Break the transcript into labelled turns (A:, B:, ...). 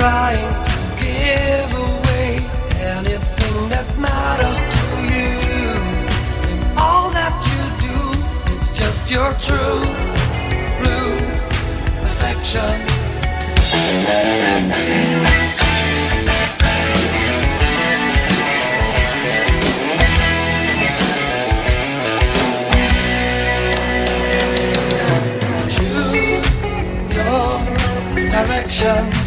A: trying to give away anything that matters to you. And all that you do, it's just your true blue affection. Choose your direction.